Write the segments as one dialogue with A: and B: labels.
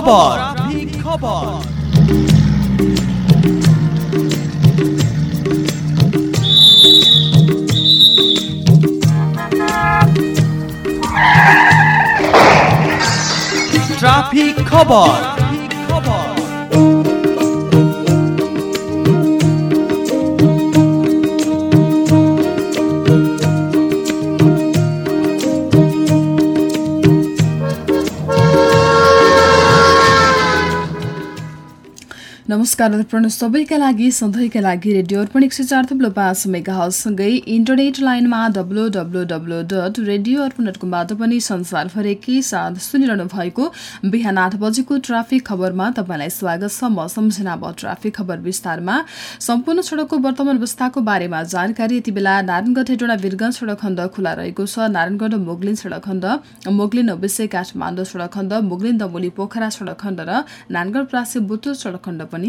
A: खबर खबर ट्राफिक खबर
B: नमस्कार अर्पण सबैका लागि सधैँका लागि रेडियो अर्पण एक सय चार थुप्रो पाँच मेगासँगै इन्टरनेट लाइनमा W W W dot radio Arpan dot कमबाट पनि संसारभरिकै साथ सुनिरहनु भएको बिहान आठ बजेको ट्राफिक खबरमा तपाईँलाई स्वागत छ। म सम्झना अब ट्राफिक खबर विस्तारमा। सम्पूर्ण सड़कको वर्तमान अवस्थाको बारेमा जानकारी यति बेला नारायणगढ हेटोडा वीरगंज सड़क खण्ड खुला रहेको छ। नारायणगढ मोगलिन सड़क खण्ड मोगलिन ओबिसे काठमाडौँ सड़क खण्ड मोगलिन दमोली पोखरा सड़क खण्ड र नानगढ प्रासी बुटुल सड़क खण्ड पनि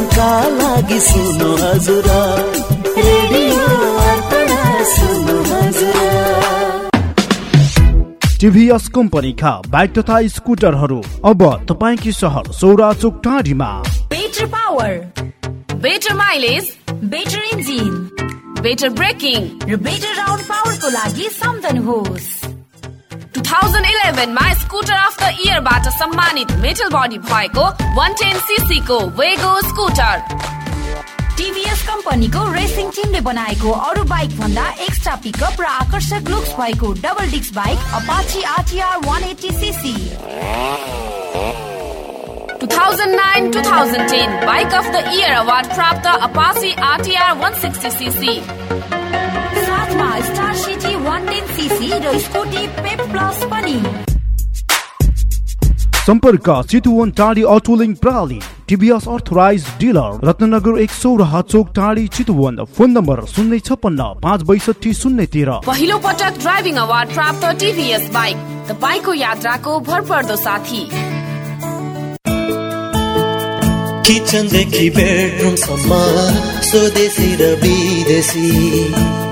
C: मनोरञ्जनका लागि सुन्नु हजुर
D: टिभीएस कम्पनीका बाइक तथा स्कुटरहरू अब तपाईँकी सहर सौरा चोक टाढीमा
E: better power better mileage better engine better braking र बेटर राउन्ड पावरको लागि सम्झनुहोस् 2011 मा स्कुटर अफ द इयरबाट सम्मानित मेटल बडी भएको 110 सीसी को वेगो स्कुटर टिभीएस कम्पनीको रेसिङ टिमले बनाएको अरू बाइक भन्दा एक्स्ट्रा पिकअप र आकर्षक लुक्स भएको double disc bike Apache RTR 180 CC 2009-2010 bike of the year award प्राप्त अपासी आरटिआर 160 सीसी साथमा स्टार सिटी 110 सीसी र स्कुटी पेप प्लस पनि।
D: सम्पर्क चितुवन टाढी अटोलिङ प्रणाली टिभीएस अर्थराइज डिलर रत्नगर एक सौ र चोक टाढी चितुवन फोन नम्बर शून्य छपन्न पाँच बैसठी शून्य तेह्र।
E: पहिलो पटक ड्राइभिङ अवार्ड प्राप्त टिभीएस बाइक तपाईँको यात्राको भरपर्दो साथी।
C: किचनदेखि बेडरुमसम्म स्वदेशी र विदेशी।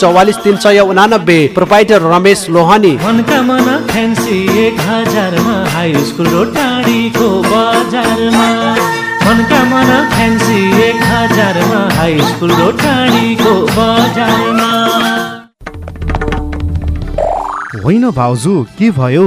F: चौवालिस तिन सय उनानब्बे प्रोपाइटर रमेश लोहानी।
D: होइन भाउजू के भयो?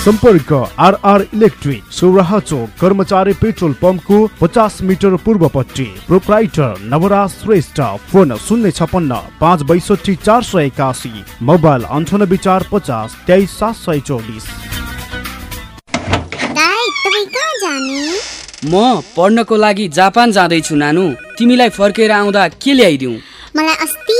D: सम्पर्क आरआर इलेक्ट्रिक सौराहा चोक कर्मचारी पेट्रोल पम्पको पचास मिटर पूर्वपट्टि। प्रोप्राइटर नवराज श्रेष्ठ फोन शून्य छपन्न पाँच बैसठी चार सय एकासी मोबाइल अन्ठानब्बे चार पचास तेइस सात सय चौबिस।
G: म पढ्नको लागि जापान जाँदैछु नानु। तिमीलाई फर्केर आउँदा के ल्याइदिउँ?
H: मलाई अस्ति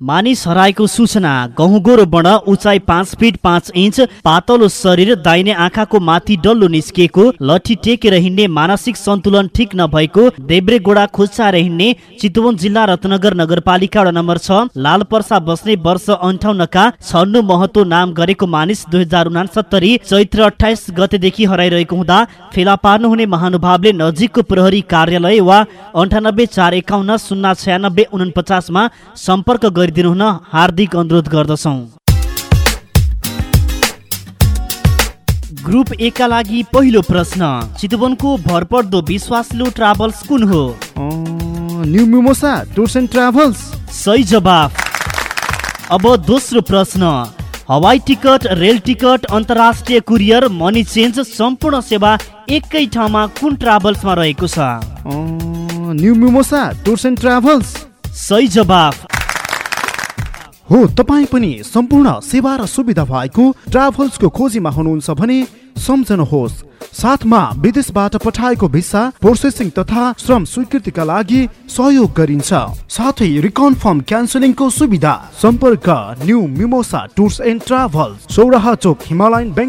I: मानिस हराएको सूचना गहुँगोरो बण उचाइ पाँच फिट पाँच इन्च पातलो शरीर दाहिने आँखाको माथि डल्लो निस्किएको लठी टेकेर हिँड्ने मानसिक सन्तुलन ठिक नभएको देब्रे गोडा खुच्चाएर हिँड्ने चितवन जिल्ला रत्नगर नगरपालिका वडा नम्बर छ लाल पर्सा बस्ने वर्ष अन्ठाउन्नका छन्नु महतो नाम गरेको मानिस दुई हजार उनासत्तरी चैत्र अठाइस गतेदेखि हराइरहेको हुँदा फेला पार्नुहुने महानुभावले नजिकको प्रहरी कार्यालय वा अन्ठानब्बे चार एकाउन्न शून्य छयानब्बे उनपचासमा सम्पर्क गरिदिनु हुन हार्दिक अनुरोध गर्दछौ। ग्रुप एका लागि पहिलो प्रश्न चितवनको भरपर्दो विश्वासिलो ट्राभल्स कुन हो?
D: New Mimosa tours and travels.
I: सही जवाफ। अब दोस्रो प्रश्न हवाई टिकट रेल टिकट अन्तर्राष्ट्रिय कुरियर मनी चेन्ज सम्पूर्ण सेवा एकै ठाउँमा कुन ट्राभल्समा रहेको छ?
D: New Mimosa tours and travels.
I: सही जवाफ।
D: हो तपाईँ पनि सम्पूर्ण सेवा र सुविधा भएको ट्राभल्सको खोजीमा हुनुहुन्छ भने सम्झनुहोस्। साथमा विदेशबाट पठाएको भिसा प्रोसेसिङ तथा श्रम स्वीकृतिका लागि सहयोग गरिन्छ। साथै रिकन्फर्म क्यान्सलिङको सुविधा। सम्पर्क new Mimosa tours and travels Sauraha Chowk Himalayan bank.